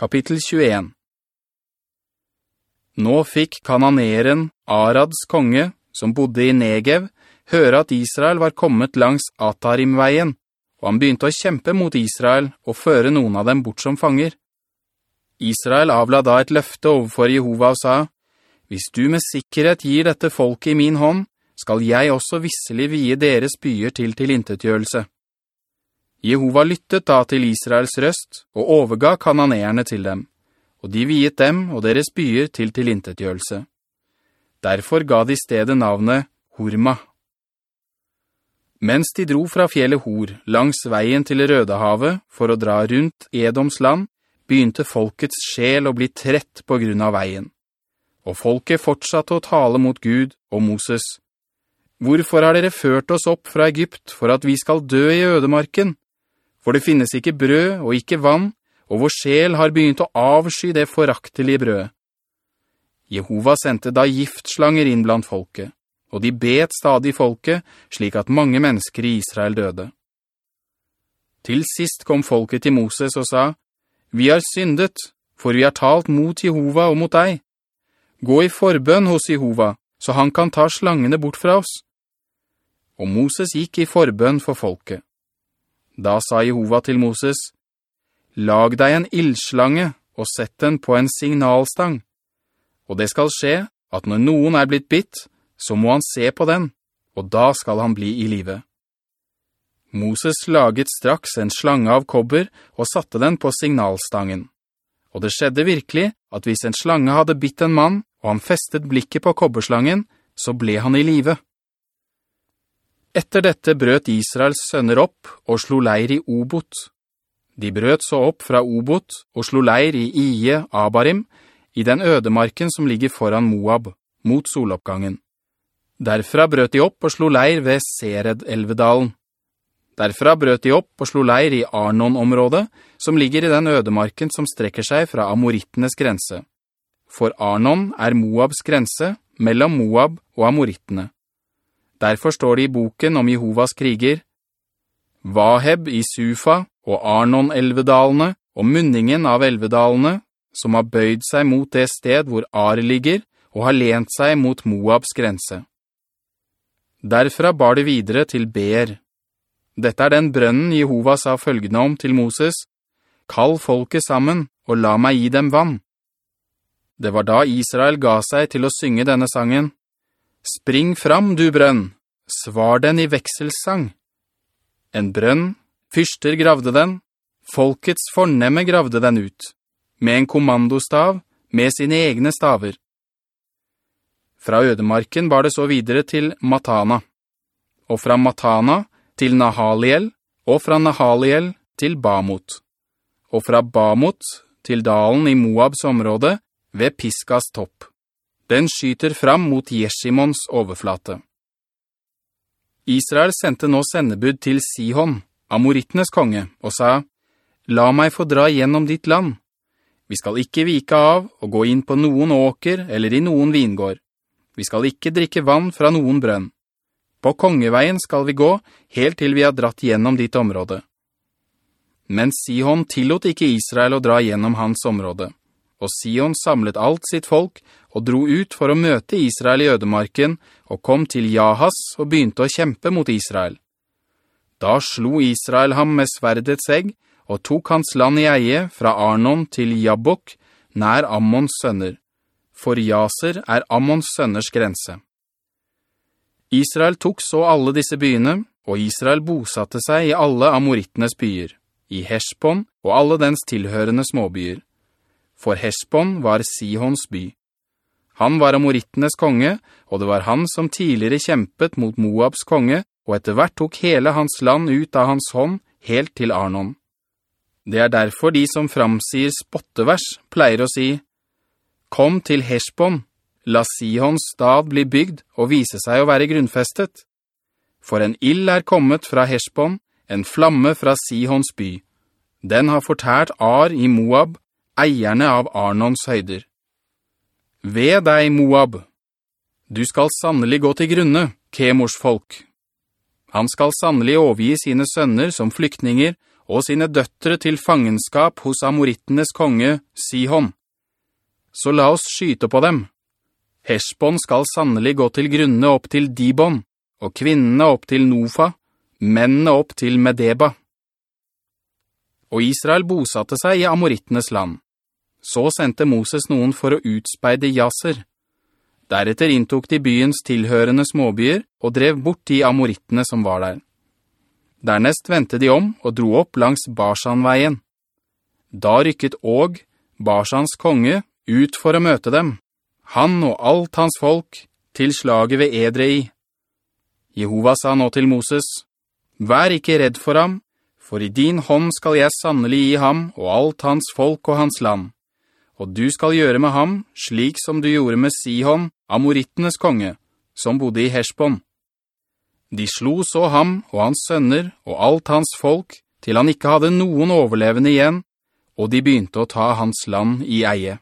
Kapittel 21 Nå fikk kananeren, Arads konge, som bodde i Negev, høre at Israel var kommet langs Atarim-veien, og han begynte å kjempe mot Israel og føre noen av dem bort som fanger. Israel avla da et løfte overfor Jehova og sa, «Hvis du med sikkerhet gir dette folket i min hånd, skal jeg også visselig vie deres byer til tilintetgjørelse.» Jehova lyttet da til Israels røst og overga kananeerne til dem, og de viet dem og deres byer til tilintetgjørelse. Derfor ga de stedet navnet Horma. Mens de dro fra fjellet Hor langs veien til Rødehavet for å dra rundt Edoms land, begynte folkets sjel å bli trett på grunn av veien. Og folket fortsatte å tale mot Gud og Moses. «Hvorfor har dere ført oss opp fra Egypt for at vi skal dø i ødemarken?» For det finnes ikke brød og ikke vann, og vår sjel har begynt å avsky det foraktelige brødet. Jehova sendte da giftslanger inn blant folket, og de bet stadig folket, slik at mange mennesker i Israel døde. Til sist kom folket til Moses og sa, «Vi har syndet, for vi har talt mot Jehova og mot deg. Gå i forbønn hos Jehova, så han kan ta slangene bort fra oss.» Og Moses gikk i forbønn for folket. Da sa Jehova til Moses, «Lag deg en ildslange og sett den på en signalstang. Og det skal skje at når noen er blitt bitt, så må han se på den, og da skal han bli i live.» Moses laget straks en slange av kobber og satte den på signalstangen. Og det skjedde virkelig at hvis en slange hadde bitt en mann, og han festet blikket på kobberslangen, så ble han i live. Etter dette brøt Israels sønner opp og slo leir i Obot. De brøt så opp fra Obot og slo leir i Ie Abarim, i den ødemarken som ligger foran Moab, mot soloppgangen. Derfra brøt de opp og slo leir ved Sered-elvedalen. Derfra brøt de opp og slo leir i Arnon-området, som ligger i den ødemarken som strekker seg fra Amorittenes grense. For Arnon er Moabs grense mellom Moab og Amorittene. Derfor står det i boken om Jehovas kriger, Vaheb i Sufa og Arnon-elvedalene og munningen av elvedalene, som har bøyd seg mot det sted hvor Ar ligger, og har lent seg mot Moabs grense. Derfra bar det videre til Ber. Dette er den brønnen Jehova sa følgende om til Moses, «Kall folket sammen, og la meg gi dem vann.» Det var da Israel ga seg til å synge denne sangen, Spring fram, du brønn, svar den i vekselsang. En brønn, fyrster gravde den, folkets fornemme gravde den ut, med en kommandostav, med sine egne staver. Fra ødemarken var det så videre til Matana, og fra Matana til Nahaliel, og fra Nahaliel til Bamot, og fra Bamot til dalen i Moabs område ved Piskas topp. Den skyter fram mot Jeshimons overflate. Israel sendte nå sendebud til Sihon, Amorittenes konge, og sa, «La meg få dra gjennom ditt land. Vi skal ikke vike av og gå inn på noen åker eller i noen vingård. Vi skal ikke drikke vann fra noen brønn. På kongeveien skal vi gå, helt til vi har dratt gjennom ditt område.» Men Sihon tillot ikke Israel å dra gjennom hans område og Sion samlet alt sitt folk og dro ut for å møte Israel i ødemarken og kom til Jahas og begynte å kjempe mot Israel. Da slo Israel ham med sverdets egg og tok hans land i eie fra Arnon til Jabbok, nær Ammons sønner. For Jaser er Ammons sønners grense. Israel tok så alle disse byene, og Israel bosatte seg i alle amorittenes byer, i Heshbon og alle dens tilhørende småbyer for Hesbon var Sihons by. Han var amorittenes konge, og det var han som tidligere kjempet mot Moabs konge, og etter hvert tok hele hans land ut av hans hånd, helt til Arnon. Det er derfor de som framsier spottevers pleier å si, «Kom til Hesbon, la Sihons stad bli bygd og vise seg å være grunnfestet. For en ill er kommet fra Hesbon, en flamme fra Sihons by. Den har fortært Ar i Moab, eierne av Arnons høyder. Ved deg, Moab! Du skal sannelig gå til grunne, Kemors folk. Han skal sannelig overgi sine sønner som flyktninger og sine døttere til fangenskap hos amorittenes konge, Sihon. Så la oss skyte på dem. Heshbon skal sannelig gå til grunne opp til Dibon, og kvinnene opp til Nofa, mennene opp til Medeba. Og Israel bosatte seg i amorittenes land. Så sendte Moses noen for å utspeide Jaser. Deretter inntok de byens tilhørende småbyer og drev bort de amorittene som var der. Dernest ventet de om og dro opp langs Barsanveien. Da rykket Og, Barsans konge, ut for å møte dem, han og alt hans folk, til slaget ved Edrei. Jehova sa nå til Moses, «Vær ikke redd for ham, for i din hånd skal jeg sannelig gi ham og alt hans folk og hans land. Og du skal gjøre med ham slik som du gjorde med Sihon, amorittenes konge, som bodde i Heshbon.» De slo så ham og hans sønner og alt hans folk til han ikke hadde noen overlevende igjen, og de begynte å ta hans land i eie.